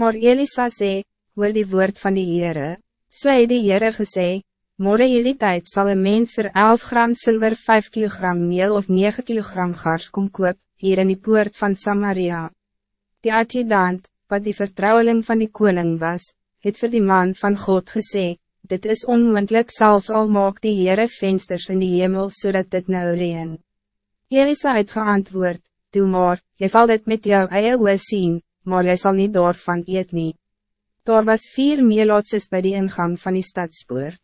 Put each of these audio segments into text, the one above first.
Maar Elisa sê, hoor die woord van die Heere, so het die Heere gesê, Morgen jullie tijd zal een mens voor 11 gram zilver 5 kilogram meel of 9 kilogram gars kom koop, hier in die poort van Samaria. Die adjudant, wat die vertrouweling van die koning was, het voor die man van God gesê, dit is onmogelijk zelfs al maak die Heere vensters in die hemel zodat dit nou reen. Elisa het geantwoord, doe maar, jy zal dit met jou eie oor sien, maar jy zal niet daarvan eet nie. Daar was vier meelootses bij die ingang van die stadspoort.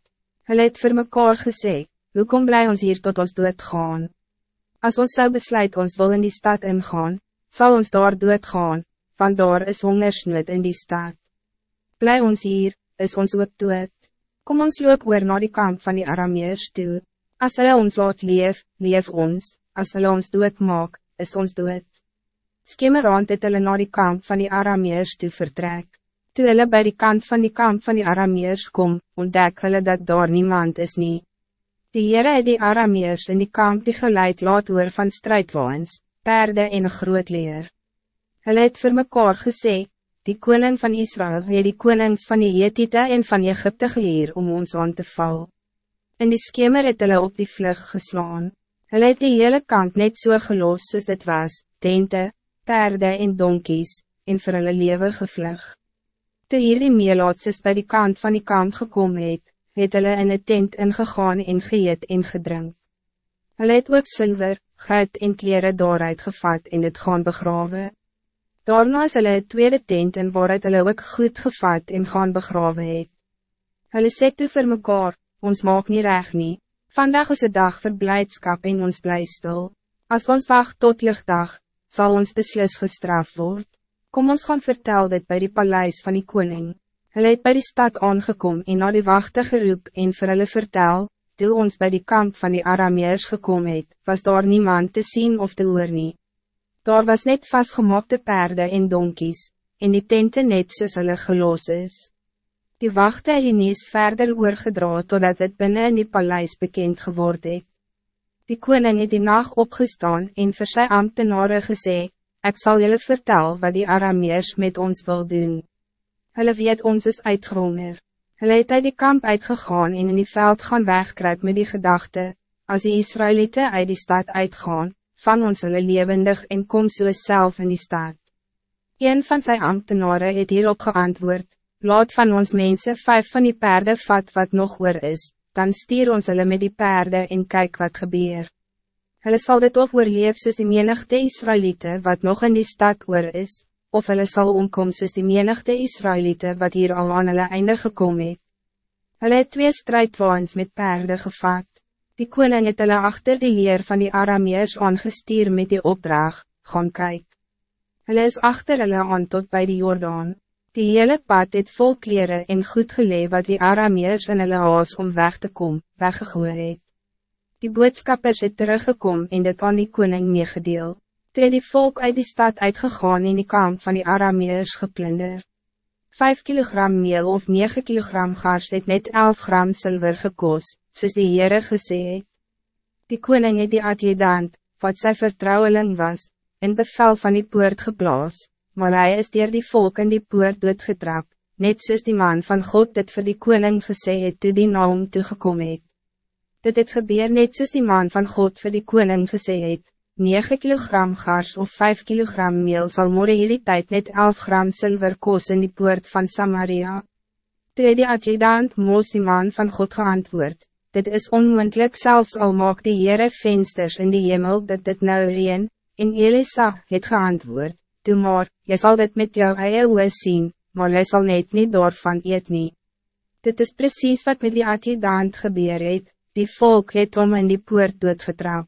Hulle het vir mekaar gesê, hoekom bly ons hier tot ons dood gaan? As ons zou besluit ons wil in die stad ingaan, zal ons daar dood gaan, want daar is hongersnood in die stad. Bly ons hier, is ons ook dood. Kom ons loop oor na die kamp van die Arameers toe. As hulle ons laat leef, leef ons, as hulle ons dood maak, is ons dood. Skimmerand het hulle na die kamp van die Arameers toe vertrek. Toe hulle by die kant van die kamp van die Arameers kom, ontdek hulle dat daar niemand is nie. Die Heere het die Arameers in die kamp die geleid laat hoor van strijdwaans, perde en groot leer. Hulle het vir mekaar gesê, die koning van Israël het die konings van die Hethiete en van Egypte geheer om ons aan te val. In die skemer het hulle op die vlug geslaan. Hulle het die hele kamp net so gelos soos dit was, tente, perde en donkies, en vir hulle lewe gevlug. Toe hierdie meelaatses by die kant van die kamp gekomen het, het hulle in een tent ingegaan en geëet en gedrink. Hulle het ook zilver, goud en kleren daaruit gevat en het gaan begraven. Daarna is hulle een tweede tent in waaruit hulle ook goed gevat en gaan begraven het. Hulle sê toe vir mekaar, ons maak niet reg nie, vandag is een dag vir blijdskap en ons bly stil. As ons wacht tot lichtdag, zal ons beslis gestraft worden. Kom ons gaan vertel dit bij die paleis van die koning. Hulle het by die stad aangekom en na die wachte geroep en vir hulle vertel, toe ons bij die kamp van die Arameers gekom het, was daar niemand te zien of te hoor nie. Daar was net vastgemaakte paarden en donkies, en die tente net soos hulle geloos is. Die wachte het nie verder oorgedra totdat het binnen in die paleis bekend geworden het. Die koning het die nacht opgestaan en vir sy ambtenare gesê, Ik zal jullie vertellen wat die Arameers met ons wil doen. Hulle weet ons is uitgehonger. Hulle het uit die kamp uitgegaan en in die veld gaan wegkruip met die gedachte, als die Israëlieten uit die stad uitgaan, van ons hulle levendig en kom so self in die stad. Een van zijn ambtenaren het hierop geantwoord, laat van ons mensen vijf van die paarden vat wat nog oor is, dan stier ons hulle met die paarden en kijk wat gebeurt. Hulle sal dit of oorleef soos die menigte Israëlieten wat nog in die stad oor is, of hulle sal omkom soos die menigte Israëlieten wat hier al aan hulle einde gekom het. Hulle het twee strijdwaans met paarden gevat. Die koning het hulle achter die leer van die Arameers aangestuur met die opdracht, gaan kyk. Hulle is achter hulle aan tot bij die Jordaan. Die hele pad het vol kleren en goed geleef wat die Arameers in hulle haas om weg te komen, weggegooi het. Die boodskappers het teruggekom en dit aan die koning meegedeel. Toe die volk uit die stad uitgegaan in die kamp van die Arameers geplunder. 5 kilogram meel of 9 kilogram gars het net 11 gram zilver gekos, soos die Heere gesê het. Die koning het die adjudant, wat sy vertrouweling was, in bevel van die poort geblaas, maar hij is dier die volk in die poort doodgetrap, net soos die man van God dit voor die koning gesê het toe die naam toegekom het. Dit het gebeur net soos die man van God voor die koning gesê het, 9 kilogram gars of 5 kilogram meel sal morgen hierdie tijd net 11 gram zilver koos in die poort van Samaria. Toe die adjudant moos die man van God geantwoord, dit is onmogelijk zelfs al maak die Heere vensters in die hemel dat dit nou reen, en Elisa het geantwoord, doe maar, jy zal dit met jou eie oor sien, maar jy sal net niet daarvan eet nie. Dit is precies wat met die adjudant gebeur het, die volk het om in die poort doodgetrap.